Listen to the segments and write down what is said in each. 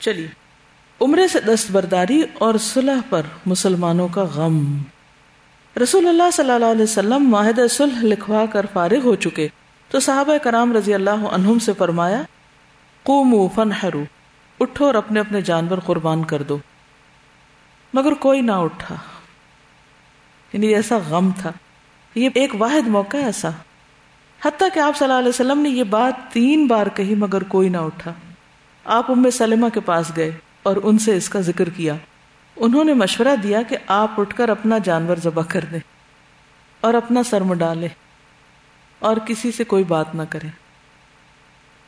چلیے عمرے سے دستبرداری اور صلح پر مسلمانوں کا غم۔ رسول اللہ صلی اللہ علیہ وسلم معاہدہ صلح لکھوا کر فارغ ہو چکے۔ تو صحابہ کرام رضی اللہ عنہم سے فرمایا، قوموا فنحروا اٹھو اور اپنے اپنے جانور قربان کر دو۔ مگر کوئی نہ اٹھا۔ یعنی ایسا غم تھا۔ یہ ایک واحد موقع ہے ایسا۔ حتیٰ کہ آپ صلی اللہ علیہ وسلم نے یہ بات تین بار کہی مگر کوئی نہ اٹھا۔ آپ ام سلمہ کے پاس گئے اور ان سے اس کا ذکر کیا۔ انہوں نے مشورہ دیا کہ آپ اٹھ کر اپنا جانور ذبح کر دیں اور اپنا سرم ڈالے اور کسی سے کوئی بات نہ کرے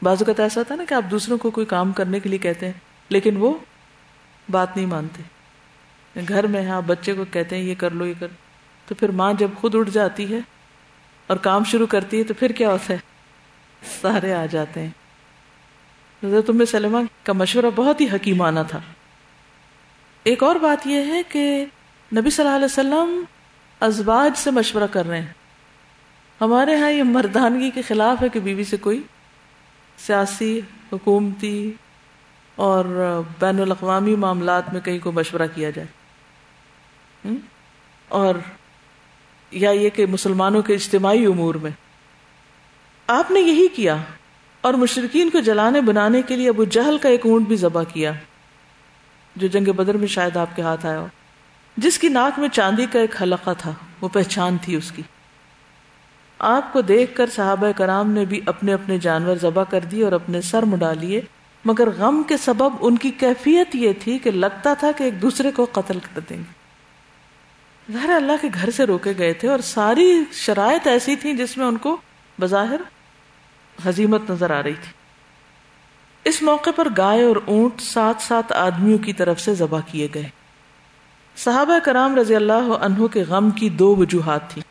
بعض اوقات ایسا تھا نا کہ آپ دوسروں کو کوئی کام کرنے کے لیے کہتے ہیں، لیکن وہ بات نہیں مانتے۔ گھر میں آپ بچے کو کہتے ہیں، یہ کر لو، یہ کر تو پھر ماں جب خود اٹھ جاتی ہے اور کام شروع کرتی ہے تو پھر کیا ہوتا ہے؟ سارے آ جاتے ہیں۔ حضرت ام سلمہ کا مشورہ بہت ہی حکیمانہ تھا۔ ایک اور بات یہ ہے کہ نبی صلی اللہ علیہ وسلم ازواج سے مشورہ کر رہے ہیں۔ ہمارے ہاں یہ مردانگی کے خلاف ہے کہ بیوی سے کوئی سیاسی، حکومتی اور بین الاقوامی معاملات میں کہیں کو مشورہ کیا جائے۔ اور یا یہ کہ مسلمانوں کے اجتماعی امور میں۔ آپ نے یہی کیا۔ اور مشرقین کو جلانے بنانے کے لیے ابو جہل کا ایک اونٹ بھی ذبح کیا، جو جنگ بدر میں شاید آپ کے ہاتھ آیا ہو، جس کی ناک میں چاندی کا ایک حلقہ تھا، وہ پہچان تھی اس کی۔ آپ کو دیکھ کر صحابہ کرام نے بھی اپنے اپنے جانور ذبح کر دیے اور اپنے سر مڈا لیے، مگر غم کے سبب ان کی کیفیت یہ تھی کہ لگتا تھا کہ ایک دوسرے کو قتل کر دیں گے۔ ظاہر اللہ کے گھر سے روکے گئے تھے اور ساری شرائط ایسی تھی جس میں ان کو بظاہر حزیمت نظر آ رہی تھی۔ اس موقع پر گائے اور اونٹ سات سات آدمیوں کی طرف سے ذبح کیے گئے۔ صحابہ کرام رضی اللہ عنہ کے غم کی دو وجوہات تھی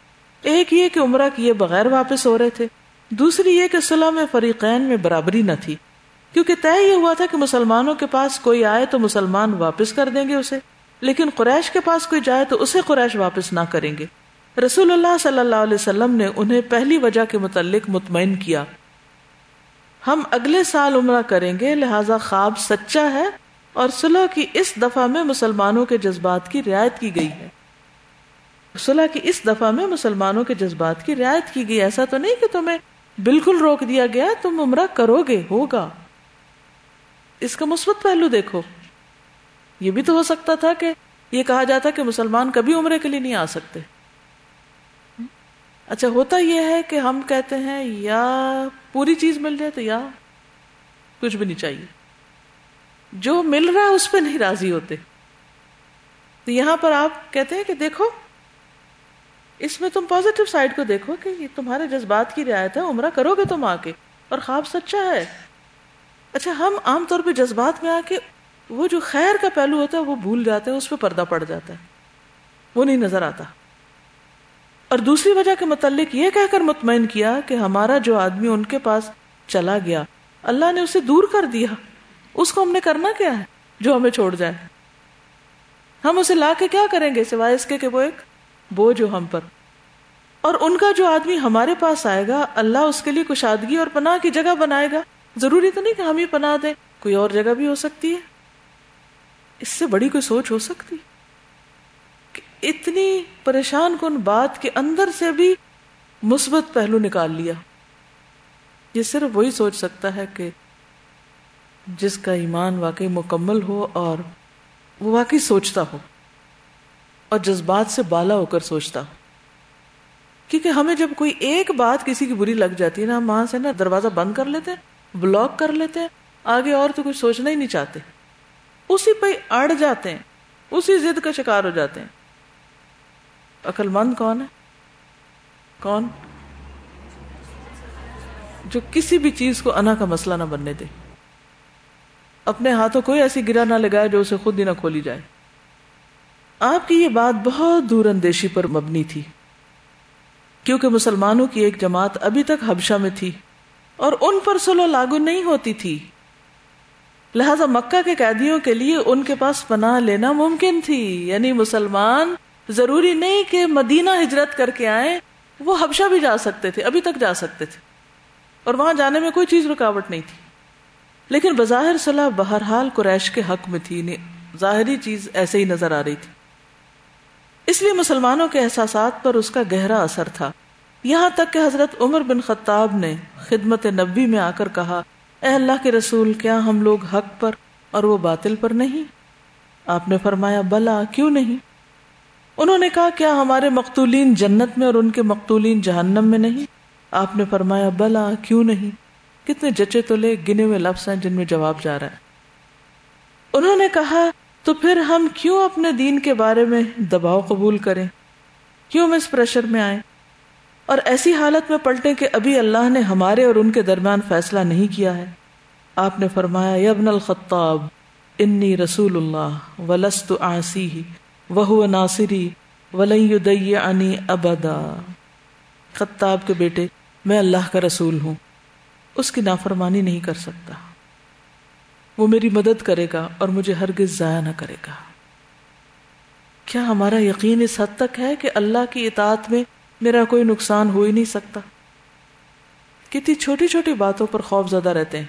ایک یہ کہ عمرہ کیے بغیر واپس ہو رہے تھے۔ دوسری یہ کہ صلح میں فریقین میں برابری نہ تھی۔ کیونکہ طے یہ ہوا تھا کہ مسلمانوں کے پاس کوئی آئے تو مسلمان واپس کر دیں گے اسے۔ لیکن قریش کے پاس کوئی جائے تو اسے قریش واپس نہ کریں گے۔ رسول اللہ صلی اللہ علیہ وسلم نے انہیں پہلی وجہ کے متعلق مطمئن کیا۔ ہم اگلے سال عمرہ کریں گے، لہذا خواب سچا ہے اور صلح کی اس دفعہ میں مسلمانوں کے جذبات کی رعایت کی گئی ہے۔ صلح کی اس دفعہ میں مسلمانوں کے جذبات کی رعایت کی گئی، ایسا تو نہیں کہ تمہیں بالکل روک دیا گیا، تم عمرہ کرو گے، ہوگا۔ اس کا مثبت پہلو دیکھو۔ یہ بھی تو ہو سکتا تھا کہ یہ کہا جاتا کہ مسلمان کبھی عمرے کے لیے نہیں آ سکتے۔ اچھا ہوتا یہ ہے کہ ہم کہتے ہیں، یا پوری چیز مل جائے تو یا کچھ بھی نہیں چاہیے۔ جو مل رہا ہے اس پہ نہیں راضی ہوتے۔ تو یہاں پر آپ کہتے ہیں کہ دیکھو، اس میں تم پازیٹو سائڈ کو دیکھو کہ یہ تمہارے جذبات کی رعایت ہے، عمرہ کرو گے تم آ کے، اور خواب سچا ہے۔ اچھا ہم عام طور پہ جذبات میں آ کے وہ جو خیر کا پہلو ہوتا ہے، وہ بھول جاتے ہیں، اس پہ پردہ پڑ جاتا ہے۔ وہ نہیں نظر آتا۔ اور دوسری وجہ کے متعلق یہ کہہ کر مطمئن کیا کہ ہمارا جو آدمی ان کے پاس چلا گیا، اللہ نے اسے دور کر دیا۔ اس کو ہم نے کرنا کیا ہے جو ہمیں چھوڑ جائے؟ ہم اسے لا کے کیا کریں گے سوائے اس کے کہ وہ ایک بوجھ ہم پر؟ اور ان کا جو آدمی ہمارے پاس آئے گا، اللہ اس کے لیے کشادگی اور پناہ کی جگہ بنائے گا۔ ضروری تو نہیں کہ ہم ہی پناہ دیں، کوئی اور جگہ بھی ہو سکتی ہے؟ اس سے بڑی کوئی سوچ ہو سکتی؟ اتنی پریشان کن بات کے اندر سے بھی مثبت پہلو نکال لیا۔ یہ صرف وہی سوچ سکتا ہے کہ جس کا ایمان واقعی مکمل ہو اور وہ واقعی سوچتا ہو اور جذبات سے بالا ہو کر سوچتا ہو۔ کیونکہ ہمیں جب کوئی ایک بات کسی کی بری لگ جاتی ہے نا، ہم وہاں سے نا دروازہ بند کر لیتے ہیں بلاک کر لیتے ہیں آگے اور تو کچھ سوچنا ہی نہیں چاہتے۔ اسی پہ اڑ جاتے ہیں اسی ضد کا شکار ہو جاتے۔ ہیں عقل مند کون ہے؟ کون؟ جو کسی بھی چیز کو انا کا مسئلہ نہ بننے دے۔ اپنے ہاتھوں کوئی ایسی گرا نہ لگائے جو اسے خود ہی نہ کھولی جائے۔ آپ کی یہ بات بہت دور اندیشی پر مبنی تھی۔ کیونکہ مسلمانوں کی ایک جماعت ابھی تک حبشہ میں تھی اور ان پر سلو لاگو نہیں ہوتی تھی۔ لہذا مکہ کے قیدیوں کے لیے ان کے پاس پناہ لینا ممکن تھی۔ یعنی مسلمان ضروری نہیں کہ مدینہ ہجرت کر کے آئے وہ حبشہ بھی جا سکتے تھے، ابھی تک جا سکتے تھے۔ اور وہاں جانے میں کوئی چیز رکاوٹ نہیں تھی۔ لیکن بظاہر صلاح بہرحال قریش کے حق میں تھی یعنی ظاہری چیز ایسے ہی نظر آ رہی تھی۔ اس لیے مسلمانوں کے احساسات پر اس کا گہرا اثر تھا۔ یہاں تک کہ حضرت عمر بن خطاب نے خدمت نبی میں آ کر کہا، اے اللہ کے رسول، کیا ہم لوگ حق پر اور وہ باطل پر نہیں؟ آپ نے فرمایا، بلا، کیوں نہیں؟ انہوں نے کہا، کیا ہمارے مقتولین جنت میں اور ان کے مقتولین جہنم میں نہیں؟ آپ نے فرمایا، بلا، کیوں نہیں؟ کتنے جچے تو لے، گنے ہوئے لفظ ہیں جن میں جواب جا رہا ہے. انہوں نے کہا، تو پھر ہم کیوں اپنے دین کے بارے میں دباؤ قبول کریں؟ کیوں ہم اس پریشر میں آئے اور ایسی حالت میں پلٹیں کہ ابھی اللہ نے ہمارے اور ان کے درمیان فیصلہ نہیں کیا ہے؟ آپ نے فرمایا یبن الخطاب، انی رسول اللہ، ولست آسی وہ ناصری ولئی ابدا۔ خطاب کے بیٹے، میں اللہ کا رسول ہوں، اس کی نافرمانی نہیں کر سکتا۔ وہ میری مدد کرے گا اور مجھے ہرگز ضائع نہ کرے گا۔ کیا ہمارا یقین اس حد تک ہے کہ اللہ کی اطاعت میں میرا کوئی نقصان ہو ہی نہیں سکتا؟ کتنی چھوٹی چھوٹی باتوں پر خوف زدہ رہتے ہیں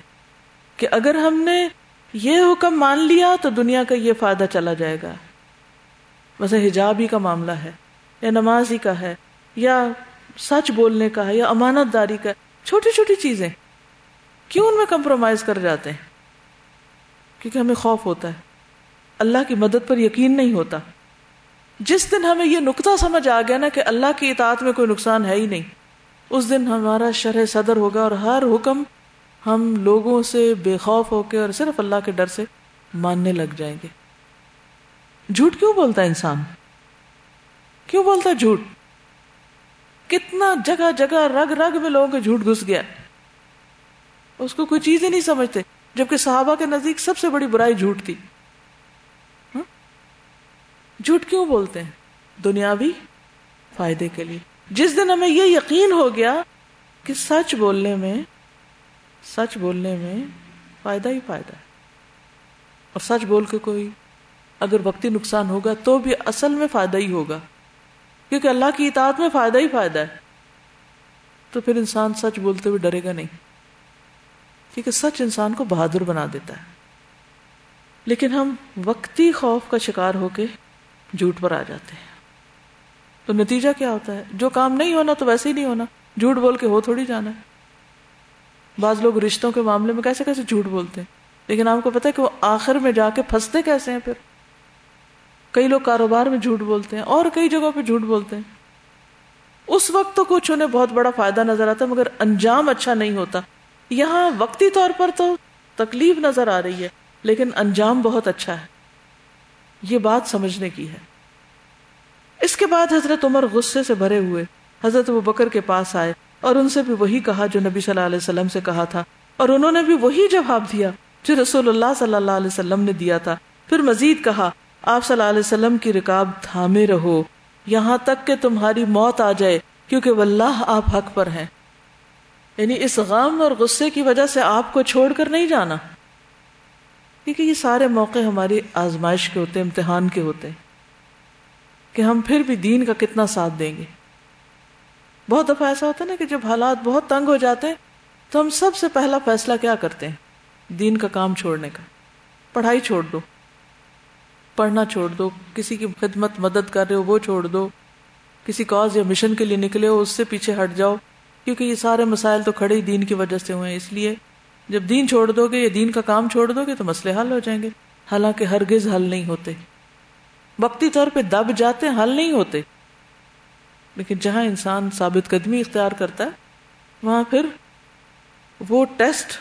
کہ اگر ہم نے یہ حکم مان لیا تو دنیا کا یہ فائدہ چلا جائے گا۔ ویسے حجاب ہی کا معاملہ ہے، یا نماز ہی کا ہے، یا سچ بولنے کا ہے، یا امانت داری کا چھوٹی چھوٹی چیزیں۔ کیوں ان میں کمپرومائز کر جاتے ہیں؟ کیونکہ ہمیں خوف ہوتا ہے۔ اللہ کی مدد پر یقین نہیں ہوتا۔ جس دن ہمیں یہ نقطہ سمجھ آ گیا نا کہ اللہ کی اطاعت میں کوئی نقصان ہے ہی نہیں، اس دن ہمارا شرح صدر ہوگا اور ہر حکم ہم لوگوں سے بے خوف ہو کے اور صرف اللہ کے ڈر سے ماننے لگ جائیں گے۔ جھوٹ کیوں بولتا ہے انسان؟ کیوں بولتا ہے جھوٹ؟ کتنا جگہ جگہ رگ رگ میں لوگوں کے جھوٹ گھس گیا اس کو کوئی چیز ہی نہیں سمجھتے، جبکہ صحابہ کے نزدیک سب سے بڑی برائی جھوٹ تھی۔ ہاں؟ جھوٹ کیوں بولتے ہیں؟ دنیاوی فائدے کے لیے۔ جس دن ہمیں یہ یقین ہو گیا کہ سچ بولنے میں، سچ بولنے میں فائدہ ہی فائدہ ہے۔ اور سچ بول کے کوئی اگر وقتی نقصان ہوگا تو بھی اصل میں فائدہ ہی ہوگا۔ کیونکہ اللہ کی اطاعت میں فائدہ ہی فائدہ ہے۔ تو پھر انسان سچ بولتے ہوئے ڈرے گا نہیں۔ کیونکہ سچ انسان کو بہادر بنا دیتا ہے۔ لیکن ہم وقتی خوف کا شکار ہو کے جھوٹ پر آ جاتے ہیں۔ تو نتیجہ کیا ہوتا ہے؟ جو کام نہیں ہونا تو ویسے ہی نہیں ہونا۔ جھوٹ بول کے ہو تھوڑی جانا ہے۔ بعض لوگ رشتوں کے معاملے میں کیسے کیسے جھوٹ بولتے ہیں۔ لیکن آپ کو پتا ہے کہ وہ آخر میں جا کے پھنستے کیسے ہیں پھر؟ کئی لوگ کاروبار میں جھوٹ بولتے ہیں اور کئی جگہوں پہ جھوٹ بولتے ہیں۔ اس وقت تو کچھ انہیں بہت بڑا فائدہ نظر آتا ہے، مگر انجام اچھا نہیں ہوتا۔ یہاں وقتی طور پر تو تکلیف نظر آ رہی ہے، لیکن انجام بہت اچھا ہے۔ یہ بات سمجھنے کی ہے۔ اس کے بعد حضرت عمر غصے سے بھرے ہوئے، حضرت وہ بکر کے پاس آئے اور ان سے بھی وہی کہا جو نبی صلی اللہ علیہ وسلم سے کہا تھا۔ اور انہوں نے بھی وہی جواب دیا جو رسول اللہ صلی اللہ علیہ وسلم نے دیا تھا۔ پھر مزید کہا آپ صلی اللہ علیہ وسلم کی رکاب تھامے رہو۔ یہاں تک کہ تمہاری موت آ جائے، کیونکہ واللہ آپ حق پر ہیں۔ یعنی اس غم اور غصے کی وجہ سے آپ کو چھوڑ کر نہیں جانا۔ کیونکہ یہ سارے موقع ہماری آزمائش کے ہوتے امتحان کے ہوتے کہ ہم پھر بھی دین کا کتنا ساتھ دیں گے۔ بہت دفعہ ایسا ہوتا ہے نا کہ جب حالات بہت تنگ ہو جاتے ہیں، تو ہم سب سے پہلا فیصلہ کیا کرتے ہیں؟ دین کا کام چھوڑنے کا۔ پڑھائی چھوڑ دو۔ پڑھنا چھوڑ دو، کسی کی خدمت مدد کر رہے ہو، وہ چھوڑ دو۔ کسی کاز یا مشن کے لیے نکلے ہو، اس سے پیچھے ہٹ جاؤ۔ کیونکہ یہ سارے مسائل تو کھڑے ہی دین کی وجہ سے ہوئے ہیں۔ اس لیے جب دین چھوڑ دو گے یا دین کا کام چھوڑ دو گے تو مسئلے حل ہو جائیں گے۔ حالانکہ ہرگز حل نہیں ہوتے۔ وقتی طور پہ دب جاتے حل نہیں ہوتے۔ لیکن جہاں انسان ثابت قدمی اختیار کرتا ہے، وہاں پھر وہ ٹیسٹ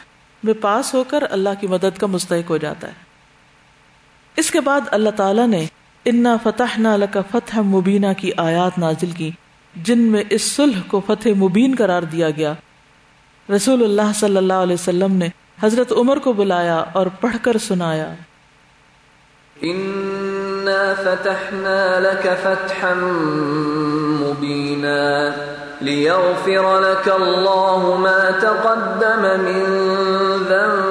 میں پاس ہو کر اللہ کی مدد کا مستحق ہو جاتا ہے۔ اس کے بعد اللہ تعالیٰ نے انا فتح نہ فتح مبینہ کی آیات نازل کی، جن میں اس صلح کو فتح مبین قرار دیا گیا۔ رسول اللہ صلی اللہ علیہ وسلم نے حضرت عمر کو بلایا اور پڑھ کر سنایا۔ فتحنا لك فتحا مبينا ليغفر لك الله ما تقدم من ذنب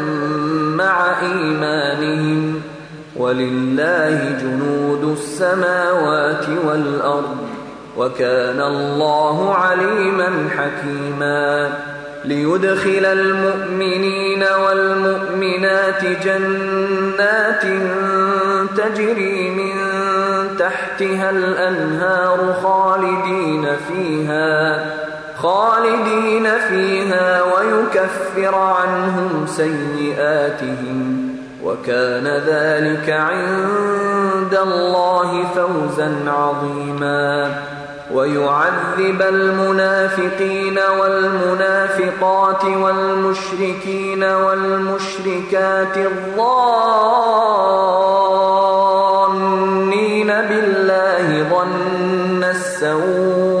مع إيمانهم ولله جنود السماوات والأرض وكان الله عليما حكيما ليدخل المؤمنين والمؤمنات جنات تجري من تحتها الأنهار خالدين فيها خالدين فيها ويكفر عنهم سيئاتهم وكان ذلك عند الله فوزا عظيما ويعذب المنافقين والمنافقات والمشركين والمشركات الظانين بالله ظن السوء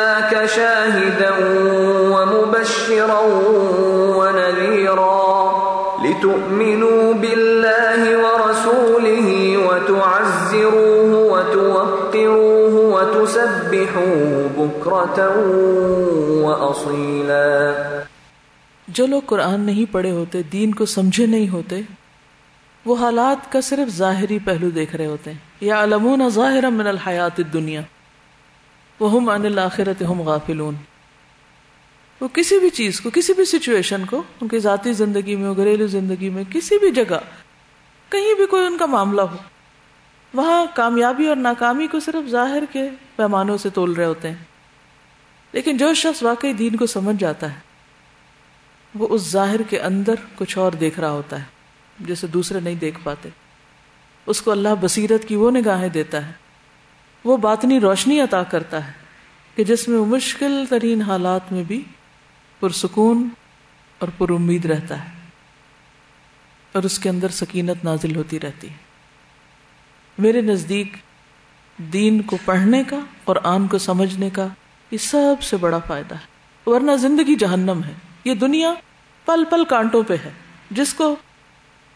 أرسلناك شاهدا ومبشرا ونذيرا لتؤمنوا بالله ورسوله وتعزروه وتوقروه وتسبحوه بكرة وأصيلا. جو لوگ قرآن نہیں پڑھے ہوتے، دین کو سمجھے نہیں ہوتے، وہ حالات کا صرف ظاہری پہلو دیکھ رہے ہوتے۔ ہیں یا علمون ظاہر من الحیات الدنیا۔ وہ ہم عن الآخرت ہم غافلون۔ وہ کسی بھی چیز کو، کسی بھی سچویشن کو، ان کی ذاتی زندگی میں، گھریلو زندگی میں، کسی بھی جگہ، کہیں بھی کوئی ان کا معاملہ ہو، وہاں کامیابی اور ناکامی کو صرف ظاہر کے پیمانوں سے تول رہے ہوتے ہیں۔ لیکن جو شخص واقعی دین کو سمجھ جاتا ہے، وہ اس ظاہر کے اندر کچھ اور دیکھ رہا ہوتا ہے، جسے دوسرے نہیں دیکھ پاتے۔ اس کو اللہ بصیرت کی وہ نگاہیں دیتا ہے۔ وہ باطنی روشنی عطا کرتا ہے کہ جس میں وہ مشکل ترین حالات میں بھی پرسکون اور پر امید رہتا ہے اور اس کے اندر سکینت نازل ہوتی رہتی ہے۔ میرے نزدیک دین کو پڑھنے کا اور آن کو سمجھنے کا یہ سب سے بڑا فائدہ ہے۔ ورنہ زندگی جہنم ہے۔ یہ دنیا پل پل کانٹوں پہ ہے۔ جس کو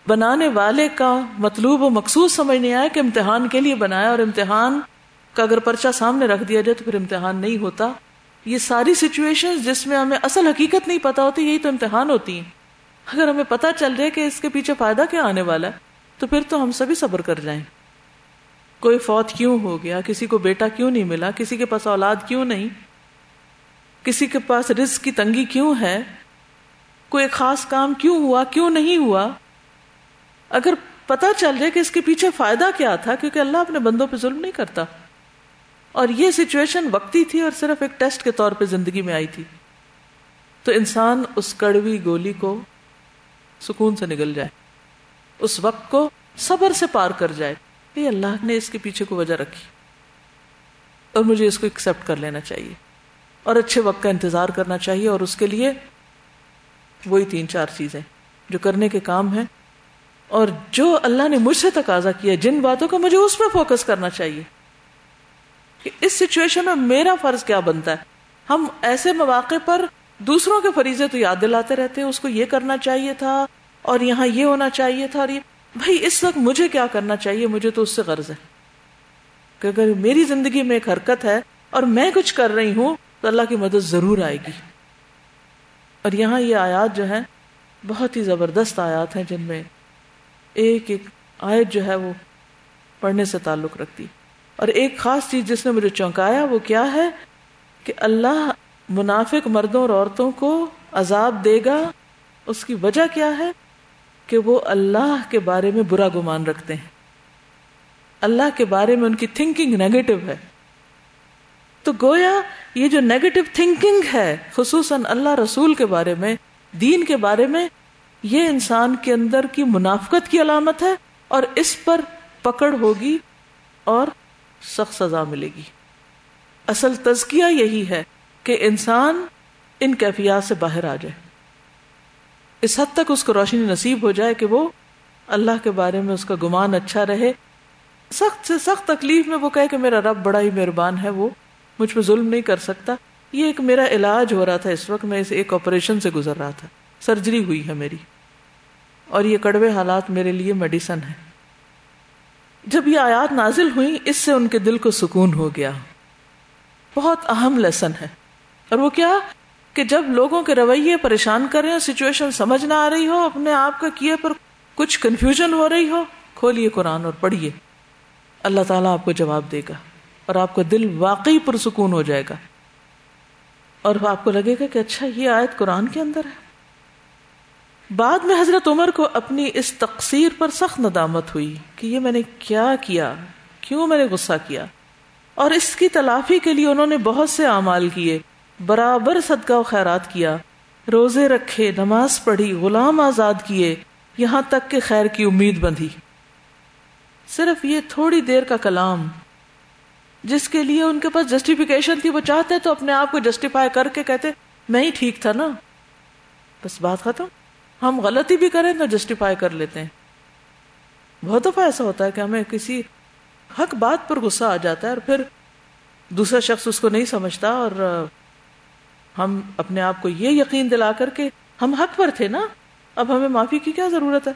بنانے والے کا مطلوب و مقصود سمجھ نہیں آیا کہ امتحان کے لیے بنایا اور امتحان کا اگر پرچہ سامنے رکھ دیا جائے تو پھر امتحان نہیں ہوتا۔ یہ ساری سچویشن جس میں ہمیں اصل حقیقت نہیں پتا ہوتی، یہی تو امتحان ہوتی ہیں۔ اگر ہمیں پتا چل جائے کہ اس کے پیچھے فائدہ کیا آنے والا ہے، تو پھر تو ہم سبھی صبر کر جائیں۔ کوئی فوت کیوں ہو گیا؟ کسی کو بیٹا کیوں نہیں ملا؟ کسی کے پاس اولاد کیوں نہیں؟ کسی کے پاس رزق کی تنگی کیوں ہے؟ کوئی خاص کام کیوں ہوا؟ کیوں نہیں ہوا؟ اگر پتا چل جائے کہ اس کے پیچھے فائدہ کیا تھا، کیونکہ اللہ اپنے بندوں پہ ظلم نہیں کرتا۔ اور یہ سچویشن وقتی تھی اور صرف ایک ٹیسٹ کے طور پہ زندگی میں آئی تھی۔ تو انسان اس کڑوی گولی کو سکون سے نگل جائے۔ اس وقت کو صبر سے پار کر جائے۔ کہ اللہ نے اس کے پیچھے کو وجہ رکھی۔ اور مجھے اس کو ایکسپٹ کر لینا چاہیے۔ اور اچھے وقت کا انتظار کرنا چاہیے۔ اور اس کے لیے وہی تین چار چیزیں جو کرنے کے کام ہیں۔ اور جو اللہ نے مجھ سے تقاضا کیا جن باتوں کا مجھے اس پہ فوکس کرنا چاہیے۔ کہ اس سچویشن میں میرا فرض کیا بنتا ہے؟ ہم ایسے مواقع پر دوسروں کے فریضے تو یاد دلاتے رہتے ہیں، اس کو یہ کرنا چاہیے تھا اور یہاں یہ ہونا چاہیے تھا اور یہ۔ بھائی، اس وقت مجھے کیا کرنا چاہیے؟ مجھے تو اس سے غرض ہے۔ کہ اگر میری زندگی میں ایک حرکت ہے اور میں کچھ کر رہی ہوں، تو اللہ کی مدد ضرور آئے گی۔ اور یہاں یہ آیات جو ہے بہت ہی زبردست آیات ہیں، جن میں ایک ایک آیت جو ہے وہ پڑھنے سے تعلق رکھتی۔ اور ایک خاص چیز جس نے مجھے چونکایا وہ کیا ہے کہ اللہ منافق مردوں اور عورتوں کو عذاب دے گا۔ اس کی وجہ کیا ہے کہ وہ اللہ کے بارے میں برا گمان رکھتے ہیں۔ اللہ کے بارے میں ان کی تھنکنگ نیگیٹو ہے۔ تو گویا یہ جو نیگیٹو تھنکنگ ہے، خصوصاً اللہ رسول کے بارے میں، دین کے بارے میں، یہ انسان کے اندر کی منافقت کی علامت ہے اور اس پر پکڑ ہوگی اور سخت سزا ملے گی۔ اصل تزکیہ یہی ہے کہ انسان ان کیفیات سے باہر آ جائے۔ اس حد تک اس کو روشنی نصیب ہو جائے کہ وہ اللہ کے بارے میں اس کا گمان اچھا رہے۔ سخت سے سخت تکلیف میں وہ کہے کہ میرا رب بڑا ہی مہربان ہے، وہ مجھ پہ ظلم نہیں کر سکتا۔ یہ ایک میرا علاج ہو رہا تھا اس وقت، میں اس ایک آپریشن سے گزر رہا تھا۔ سرجری ہوئی ہے میری۔ اور یہ کڑوے حالات میرے لیے میڈیسن ہے جب یہ آیات نازل ہوئی اس سے ان کے دل کو سکون ہو گیا۔ بہت اہم لیسن ہے۔ اور وہ کیا؟ کہ جب لوگوں کے رویے پریشان کر رہے ہو سچویشن سمجھ نہ آ رہی ہو، اپنے آپ کا کیے پر کچھ کنفیوژن ہو رہی ہو کھولئے قرآن اور پڑھیے۔ اللہ تعالیٰ آپ کو جواب دے گا اور آپ کا دل واقعی پرسکون ہو جائے گا۔ اور آپ کو لگے گا کہ اچھا یہ آیت قرآن کے اندر ہے۔ بعد میں حضرت عمر کو اپنی اس تقسیر پر سخت ندامت ہوئی کہ یہ میں نے کیا کیا؟ کیوں میں نے غصہ کیا؟ اور اس کی تلافی کے لیے انہوں نے بہت سے اعمال کیے، برابر صدقہ و خیرات کیا، روزے رکھے، نماز پڑھی، غلام آزاد کیے، یہاں تک کہ خیر کی امید بندھی۔ صرف یہ تھوڑی دیر کا کلام، جس کے لیے ان کے پاس جسٹیفیکیشن تھی، وہ چاہتے تو اپنے آپ کو جسٹیفائی کر کے کہتے، میں ہی ٹھیک تھا نا؟ بس بات ختم۔ ہم غلطی بھی کریں تو جسٹیفائی کر لیتے ہیں۔ بہت دفعہ ایسا ہوتا ہے کہ ہمیں کسی حق بات پر غصہ آ جاتا ہے اور پھر دوسرا شخص اس کو نہیں سمجھتا اور ہم اپنے آپ کو یہ یقین دلا کر کے ہم حق پر تھے نا، اب ہمیں معافی کی کیا ضرورت ہے؟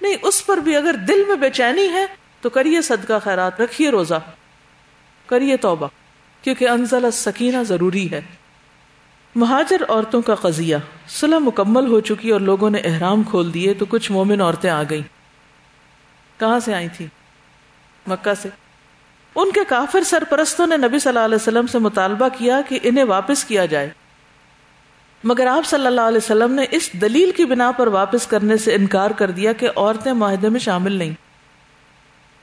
نہیں، اس پر بھی اگر دل میں بے چینی ہے تو کریے صدقہ خیرات، رکھیے روزہ، کریے توبہ، کیونکہ انزل سکینہ ضروری ہے۔ مہاجر عورتوں کا قضیہ۔ صلح مکمل ہو چکی اور لوگوں نے احرام کھول دیے تو کچھ مومن عورتیں آ گئیں۔ کہاں سے آئی تھی مکہ سے۔ ان کے کافر سرپرستوں نے نبی صلی اللہ علیہ وسلم سے مطالبہ کیا کہ انہیں واپس کیا جائے۔ مگر آپ صلی اللہ علیہ وسلم نے اس دلیل کی بنا پر واپس کرنے سے انکار کر دیا کہ عورتیں معاہدے میں شامل نہیں۔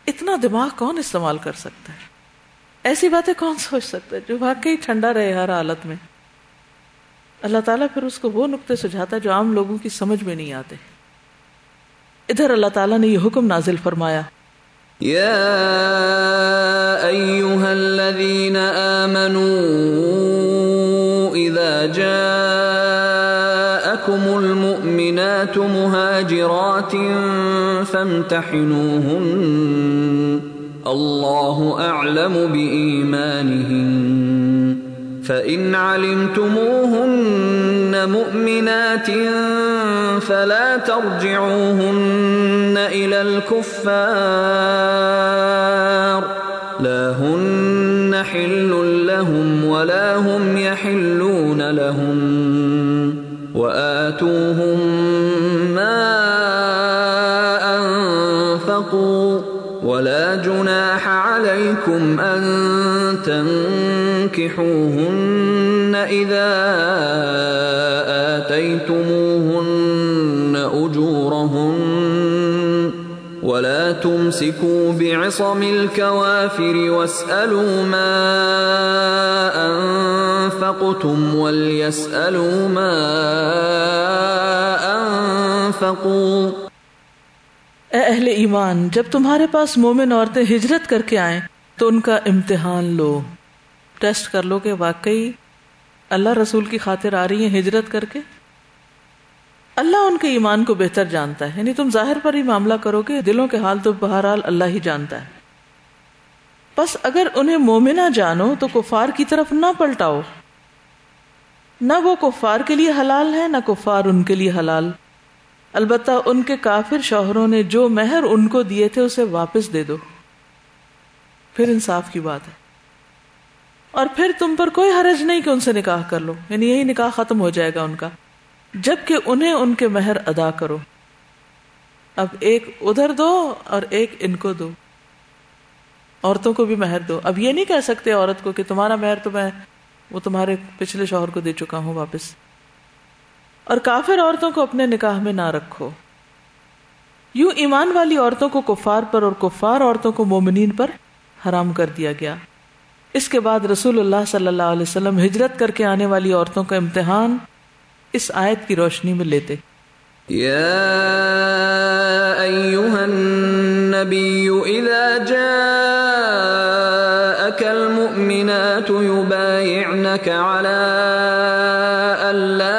اتنا دماغ کون استعمال کر سکتا ہے؟ ایسی باتیں کون سوچ سکتا ہے جو واقعی ٹھنڈا رہے ہر حالت میں؟ اللہ تعالیٰ پھر اس کو وہ نقطے سجھاتا جو عام لوگوں کی سمجھ میں نہیں آتے۔ ادھر اللہ تعالیٰ نے یہ حکم نازل فرمایا۔ الذين اذا جاءكم المؤمنات مهاجرات فامتحنوهن الله اعلم بايمانهن فإن علمتموهن مؤمنات فلا ترجعوهن إلى الكفار لا هن حل لهم ولا هم يحلون لهم وآتوهم ما أنفقوا ولا جناح عليكم أن تنكحوهن إذا آتيتموهن أجورهن ولا تمسكوا بعصم الكوافر واسألوا ما أنفقتم وليسألوا ما أنفقوا اے اہل ایمان، جب تمہارے پاس مومن عورتیں ہجرت کر کے آئیں، تو ان کا امتحان لو۔ ٹیسٹ کر لو کہ واقعی اللہ رسول کی خاطر آ رہی ہیں ہجرت کر کے؟ اللہ ان کے ایمان کو بہتر جانتا ہے۔ یعنی تم ظاہر پر ہی معاملہ کرو گے دلوں کے حال تو بہرحال اللہ ہی جانتا ہے۔ بس اگر انہیں مومنہ جانو تو کفار کی طرف نہ پلٹاؤ۔ نہ وہ کفار کے لیے حلال ہے، نہ کفار ان کے لیے حلال۔ البتہ ان کے کافر شوہروں نے جو مہر ان کو دیے تھے اسے واپس دے دو۔ پھر انصاف کی بات ہے۔ اور پھر تم پر کوئی حرج نہیں کہ ان سے نکاح کر لو۔ یعنی یہی نکاح ختم ہو جائے گا ان کا۔ جبکہ انہیں ان کے مہر ادا کرو۔ اب ایک ادھر دو اور ایک ان کو دو۔ عورتوں کو بھی مہر دو۔ اب یہ نہیں کہہ سکتے عورت کو کہ تمہارا مہر تو میں وہ تمہارے پچھلے شوہر کو دے چکا ہوں واپس۔ اور کافر عورتوں کو اپنے نکاح میں نہ رکھو۔ یوں ایمان والی عورتوں کو کفار پر اور کفار عورتوں کو مومنین پر حرام کر دیا گیا۔ اس کے بعد رسول اللہ صلی اللہ علیہ وسلم ہجرت کر کے آنے والی عورتوں کا امتحان اس آیت کی روشنی میں لیتے یا أيها النبی اذا جاءک المؤمنات یبایعنک علی اللہ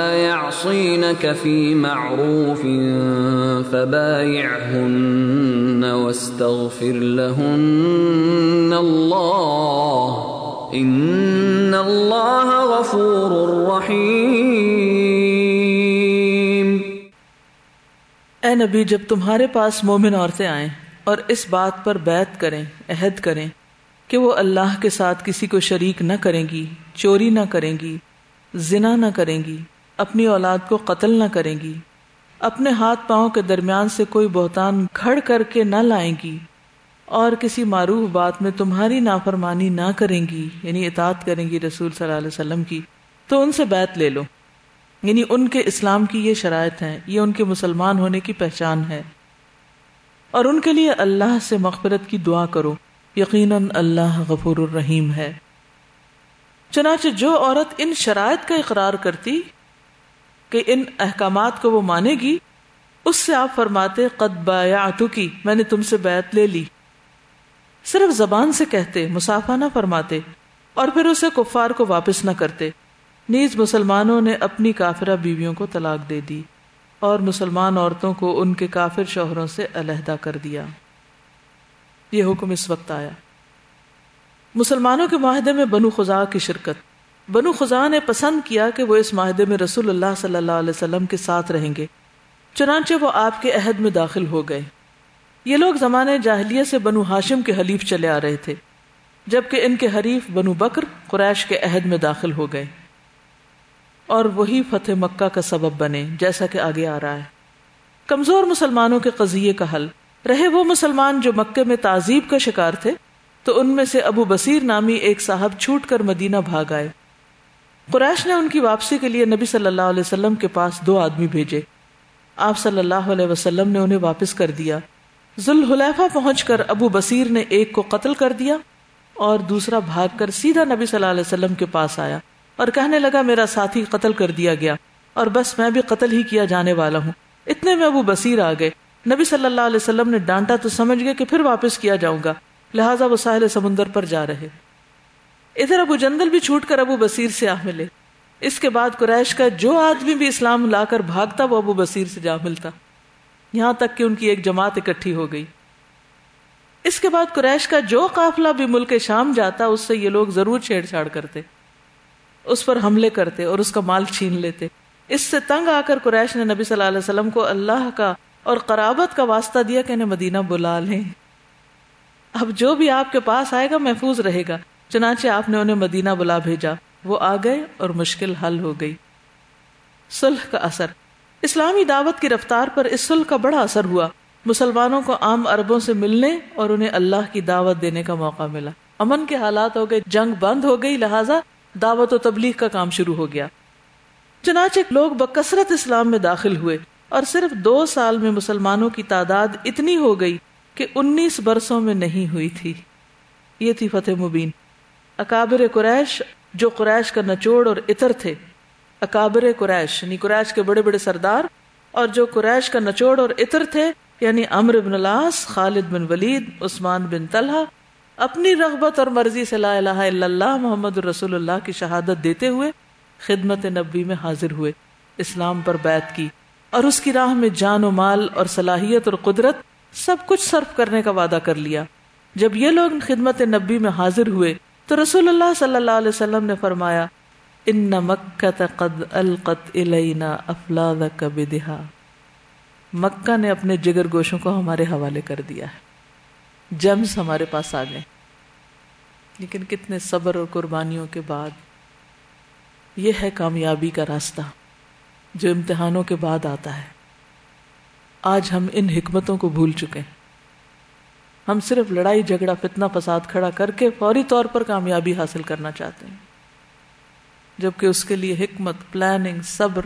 يعصينك في معروف فبايعهن واستغفر لهن الله ان اللہ غفور رحیم اے نبی، جب تمہارے پاس مومن عورتیں آئیں اور اس بات پر بیت کریں، عہد کریں کہ وہ اللہ کے ساتھ کسی کو شریک نہ کریں گی، چوری نہ کریں گی، زنا نہ کریں گی اپنی اولاد کو قتل نہ کریں گی۔ اپنے ہاتھ پاؤں کے درمیان سے کوئی بہتان کھڑ کر کے نہ لائیں گی۔ اور کسی معروف بات میں تمہاری نافرمانی نہ کریں گی یعنی اطاعت کریں گی رسول صلی اللہ علیہ وسلم کی، تو ان سے بیت لے لو۔ یعنی ان کے اسلام کی یہ شرائط ہیں، یہ ان کے مسلمان ہونے کی پہچان ہے۔ اور ان کے لیے اللہ سے مغفرت کی دعا کرو۔ یقیناً اللہ غفور الرحیم ہے۔ چنانچہ جو عورت ان شرائط کا اقرار کرتی کہ ان احکامات کو وہ مانے گی، اس سے آپ فرماتے، قد بایعتو کی میں نے تم سے بیعت لے لی۔ صرف زبان سے کہتے، مسافہ نہ فرماتے، اور پھر اسے کفار کو واپس نہ کرتے۔ نیز مسلمانوں نے اپنی کافرہ بیویوں کو طلاق دے دی، اور مسلمان عورتوں کو ان کے کافر شوہروں سے علیحدہ کر دیا۔ یہ حکم اس وقت آیا۔ مسلمانوں کے معاہدے میں بنو خزا کی شرکت۔ بنو خزا نے پسند کیا کہ وہ اس معاہدے میں رسول اللہ صلی اللہ علیہ وسلم کے ساتھ رہیں گے، چنانچہ وہ آپ کے عہد میں داخل ہو گئے۔ یہ لوگ زمانے جاہلیہ سے بنو ہاشم کے حلیف چلے آ رہے تھے، جبکہ ان کے حریف بنو بکر قریش کے عہد میں داخل ہو گئے۔ اور وہی فتح مکہ کا سبب بنے، جیسا کہ آگے آ رہا ہے۔ کمزور مسلمانوں کے قضیے کا حل۔ رہے وہ مسلمان جو مکے میں تعزیب کا شکار تھے، تو ان میں سے ابو بصیر نامی ایک صاحب چھوٹ کر مدینہ بھاگ آئے۔ قریش نے ان کی واپسی کے لیے نبی صلی اللہ علیہ وسلم کے پاس دو آدمی بھیجے۔ آپ صلی اللہ علیہ وسلم نے انہیں واپس کر دیا۔ ذوالحلیفہ پہنچ کر ابو بصیر نے ایک کو قتل کر دیا اور دوسرا بھاگ کر سیدھا نبی صلی اللہ علیہ وسلم کے پاس آیا اور کہنے لگا، میرا ساتھی قتل کر دیا گیا اور بس میں بھی قتل ہی کیا جانے والا ہوں۔ اتنے میں ابو بصیر آ گئے۔ نبی صلی اللہ علیہ وسلم نے ڈانٹا تو سمجھ گئے کہ پھر واپس کیا جاؤں گا، لہٰذا وہ ساحل سمندر پر جا رہے۔ ادھر ابو جندل بھی چھوٹ کر ابو بصیر سے آ ملے۔ اس کے بعد قریش کا جو آدمی بھی اسلام لا کر بھاگتا، وہ ابو بصیر سے جا ملتا۔ یہاں تک کہ ان کی ایک جماعت اکٹھی ہو گئی۔ اس کے بعد قریش کا جو قافلہ بھی ملک شام جاتا، اس سے یہ لوگ ضرور چھیڑ چھاڑ کرتے۔ اس پر حملے کرتے اور اس کا مال چھین لیتے۔ اس سے تنگ آ کر قریش نے نبی صلی اللہ علیہ وسلم کو اللہ کا اور قرابت کا واسطہ دیا کہ انہیں مدینہ بلا لیں۔ اب جو بھی آپ کے پاس آئے گا، محفوظ رہے گا۔ چنانچہ آپ نے انہیں مدینہ بلا بھیجا۔ وہ آ گئے اور مشکل حل ہو گئی۔ صلح کا اثر۔ اسلامی دعوت کی رفتار پر اس صلح کا بڑا اثر ہوا۔ مسلمانوں کو عام عربوں سے ملنے اور انہیں اللہ کی دعوت دینے کا موقع ملا۔ امن کے حالات ہو گئے، جنگ بند ہو گئی، لہٰذا دعوت و تبلیغ کا کام شروع ہو گیا۔ چنانچہ لوگ بکثرت اسلام میں داخل ہوئے اور صرف دو سال میں مسلمانوں کی تعداد اتنی ہو گئی کہ انیس برسوں میں نہیں ہوئی تھی۔ یہ تھی فتح مبین۔ اکابر قریش، جو قریش کا نچوڑ اور عطر تھے۔ اکابر قریش یعنی قریش کے بڑے بڑے سردار، اور جو قریش کا نچوڑ اور عطر تھے یعنی امر بن العاص، خالد بن ولید، عثمان بن طلحہ، اپنی رغبت اور مرضی سے لا الہ الا اللہ، محمد رسول اللہ کی شہادت دیتے ہوئے خدمت نبی میں حاضر ہوئے، اسلام پر بیعت کی۔ اور اس کی راہ میں جان و مال اور صلاحیت اور قدرت سب کچھ صرف کرنے کا وعدہ کر لیا۔ جب یہ لوگ خدمت نبی میں حاضر ہوئے تو رسول اللہ صلی اللہ علیہ وسلم نے فرمایا، ان مکہ قد القت الینا افلاد بدہا۔ مکہ نے اپنے جگر گوشوں کو ہمارے حوالے کر دیا ہے۔ جمز ہمارے پاس آ گئے۔ لیکن کتنے صبر اور قربانیوں کے بعد یہ ہے کامیابی کا راستہ جو امتحانوں کے بعد آتا ہے۔ آج ہم ان حکمتوں کو بھول چکے ہیں۔ ہم صرف لڑائی، جھگڑا، فتنہ، فساد کھڑا کر کے فوری طور پر کامیابی حاصل کرنا چاہتے ہیں۔ جبکہ اس کے لیے حکمت پلاننگ صبر،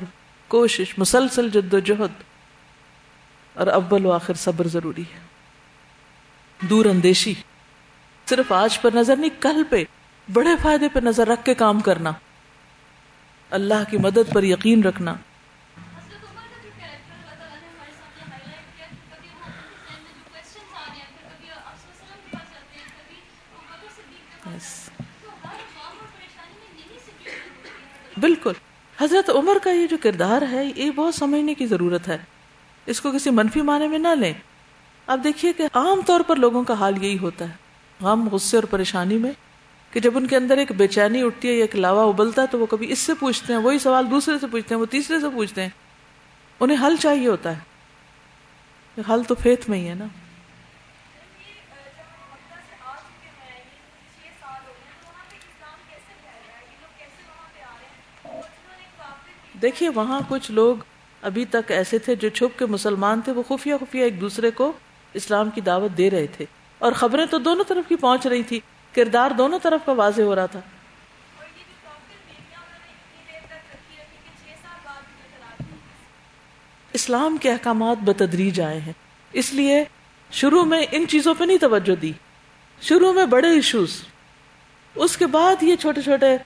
کوشش، مسلسل جد و جہد اور اول و آخر صبر ضروری ہے۔ دور اندیشی، صرف آج پر نظر نہیں، کل پہ، بڑے فائدے پہ نظر رکھ کے کام کرنا۔ اللہ کی مدد پر یقین رکھنا۔ بالکل۔ حضرت عمر کا یہ جو کردار ہے، یہ بہت سمجھنے کی ضرورت ہے۔ اس کو کسی منفی معنی میں نہ لیں۔ اب دیکھیے کہ عام طور پر لوگوں کا حال یہی ہوتا ہے۔ غم، غصے اور پریشانی میں کہ جب ان کے اندر ایک بے چینی اٹھتی ہے یا ایک لاوا ابلتا ہے تو وہ کبھی اس سے پوچھتے ہیں، وہی سوال دوسرے سے پوچھتے ہیں، وہ تیسرے سے پوچھتے ہیں۔ انہیں حل چاہیے ہوتا ہے۔ حل تو فیت میں ہی ہے نا۔ دیکھیے، وہاں کچھ لوگ ابھی تک ایسے تھے جو چھپ کے مسلمان تھے، وہ خفیہ خفیہ ایک دوسرے کو اسلام کی دعوت دے رہے تھے۔ اور خبریں تو دونوں طرف کی پہنچ رہی تھی، کردار دونوں طرف کا واضح ہو رہا تھا۔ اسلام کے احکامات بتدریج آئے ہیں، اس لیے شروع میں ان چیزوں پہ نہیں توجہ دی۔ شروع میں بڑے ایشوز اس کے بعد یہ چھوٹے چھوٹے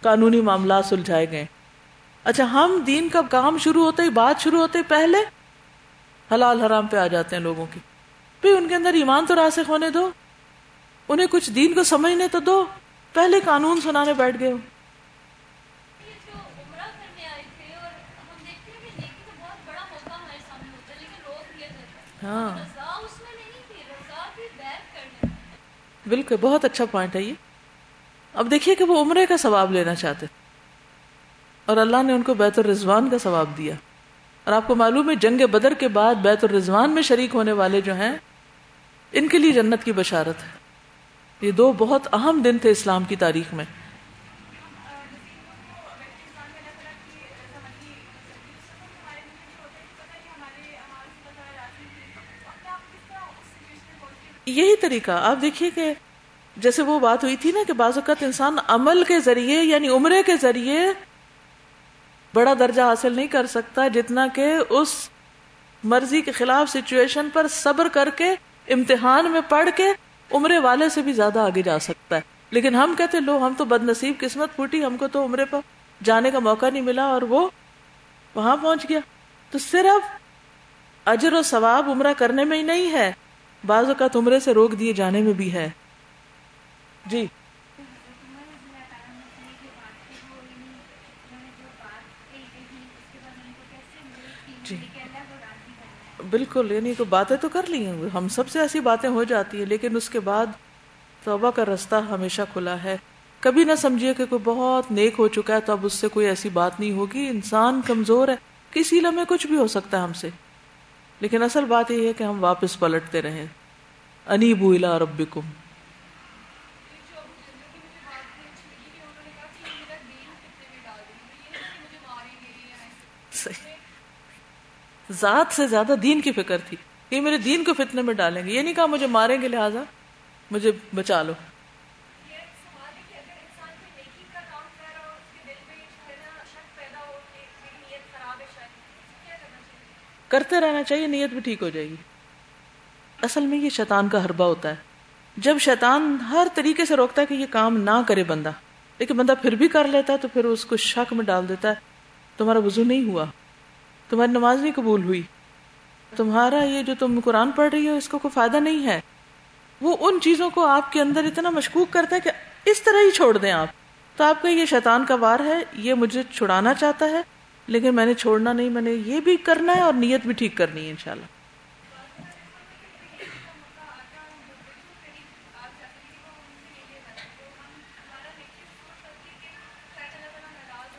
قانونی معاملات سلجھائے گئے۔ اچھا ہم دین کا کام شروع ہوتے ہی بات شروع ہوتے ہی پہلے حلال حرام پہ آ جاتے ہیں لوگوں کی۔ پھر ان کے اندر ایمان تو راسخ ہونے دو انہیں کچھ دین کو سمجھنے تو دو پہلے قانون سنانے بیٹھ گئے ہو۔ ہاں۔ بالکل بہت اچھا پوائنٹ ہے یہ۔ اب دیکھیے کہ وہ عمرے کا ثواب لینا چاہتے اور اللہ نے ان کو بیت الرضوان کا ثواب دیا۔ اور آپ کو معلوم ہے جنگ بدر کے بعد بیت الرضوان میں شریک ہونے والے جو ہیں، ان کے لیے جنت کی بشارت ہے۔ یہ دو بہت اہم دن تھے اسلام کی تاریخ میں۔ یہی طریقہ، آپ دیکھیے کہ جیسے وہ بات ہوئی تھی نا کہ بعض اوقات انسان عمل کے ذریعے یعنی عمرے کے ذریعے بڑا درجہ حاصل نہیں کر سکتا جتنا کہ اس مرضی کے خلاف سچویشن پر صبر کر کے، امتحان میں پڑھ کے عمرے والے سے بھی زیادہ آگے جا سکتا ہے۔ لیکن ہم کہتے لو، ہم تو بد نصیب قسمت پھوٹی، ہم کو تو عمرے پر جانے کا موقع نہیں ملا اور وہ وہاں پہنچ گیا۔ تو صرف اجر و ثواب عمرہ کرنے میں ہی نہیں ہے، بعض اوقات عمرے سے روک دیے جانے میں بھی ہے۔ جی۔ جی۔ بالکل یعنی تو باتیں تو کر لی ہیں۔ ہم سب سے ایسی باتیں ہو جاتی ہیں، لیکن اس کے بعد توبہ کا رستہ ہمیشہ کھلا ہے۔ کبھی نہ سمجھیے کہ کوئی بہت نیک ہو چکا ہے، تو اب اس سے کوئی ایسی بات نہیں ہوگی۔ انسان کمزور ہے، کسی لمحے کچھ بھی ہو سکتا ہے ہم سے۔ لیکن اصل بات یہ ہے کہ ہم واپس پلٹتے رہیں۔ انیبو الا ربکم۔ ذات سے زیادہ دین کی فکر تھی۔ یہ میرے دین کو فتنے میں ڈالیں گے۔ یہ نہیں کہا مجھے ماریں گے لہٰذا، مجھے بچا لو۔ کرتے رہنا چاہیے، نیت بھی ٹھیک ہو جائے گی۔ اصل میں یہ شیطان کا حربہ ہوتا ہے۔ جب شیطان ہر طریقے سے روکتا ہے کہ یہ کام نہ کرے بندہ، لیکن بندہ پھر بھی کر لیتا ہے تو پھر اس کو شک میں ڈال دیتا ہے، تمہارا وضو نہیں ہوا۔ تمہاری نماز نہیں قبول ہوئی۔ تمہارا یہ جو تم قرآن پڑھ رہی ہو، اس کو کوئی فائدہ نہیں ہے۔ وہ ان چیزوں کو آپ کے اندر اتنا مشکوک کرتا ہے کہ اس طرح ہی چھوڑ دیں آپ۔ تو آپ کا یہ شیطان کا وار ہے، یہ مجھے چھڑانا چاہتا ہے، لیکن میں نے چھوڑنا نہیں، میں نے یہ بھی کرنا ہے اور نیت بھی ٹھیک کرنی ہے، انشاءاللہ۔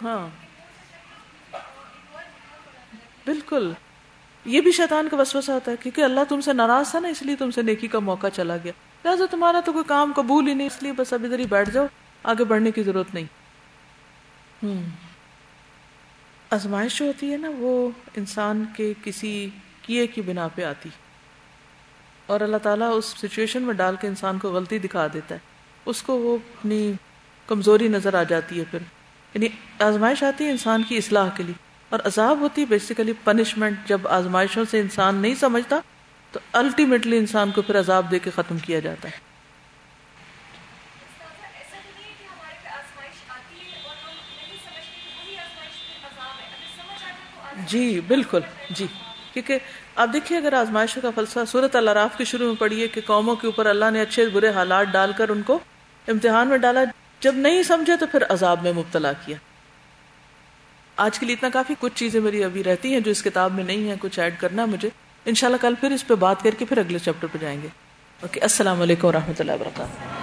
ہاں۔ بالکل۔ یہ بھی شیطان کا وسوسہ ہوتا ہے کیونکہ اللہ تم سے ناراض تھا نا، اس لیے تم سے نیکی کا موقع چلا گیا۔ لہٰذا تمہارا تو کوئی کام قبول ہی نہیں، اس لیے بس اب ادھر ہی بیٹھ جاؤ، آگے بڑھنے کی ضرورت نہیں۔ آزمائش جو ہوتی ہے نا، وہ انسان کے کسی کیے کی بنا پہ آتی۔ اور اللہ تعالیٰ اس سچویشن میں ڈال کے انسان کو غلطی دکھا دیتا ہے۔ اس کو وہ اپنی کمزوری نظر آ جاتی ہے پھر۔ یعنی آزمائش آتی ہے انسان کی اصلاح کے لیے۔ اور عذاب ہوتی ہے بیسیکلی پنشمنٹ جب آزمائشوں سے انسان نہیں سمجھتا، تو الٹیمیٹلی انسان کو پھر عذاب دے کے ختم کیا جاتا ہے۔ جی بالکل جی۔ کیونکہ آپ دیکھیے، اگر آزمائشوں کا فلسفہ صورت الراف کے شروع میں پڑھیے کہ قوموں کے اوپر اللہ نے اچھے برے حالات ڈال کر ان کو امتحان میں ڈالا، جب نہیں سمجھے تو پھر عذاب میں مبتلا کیا۔ آج کے لیے اتنا کافی کچھ چیزیں میری ابھی رہتی ہیں جو اس کتاب میں نہیں ہیں، کچھ ایڈ کرنا مجھے۔ انشاءاللہ کل پھر اس پہ بات کر کے پھر اگلے چیپٹر پہ جائیں گے۔ اوکے، السلام علیکم و رحمۃ اللہ وبرکاتہ۔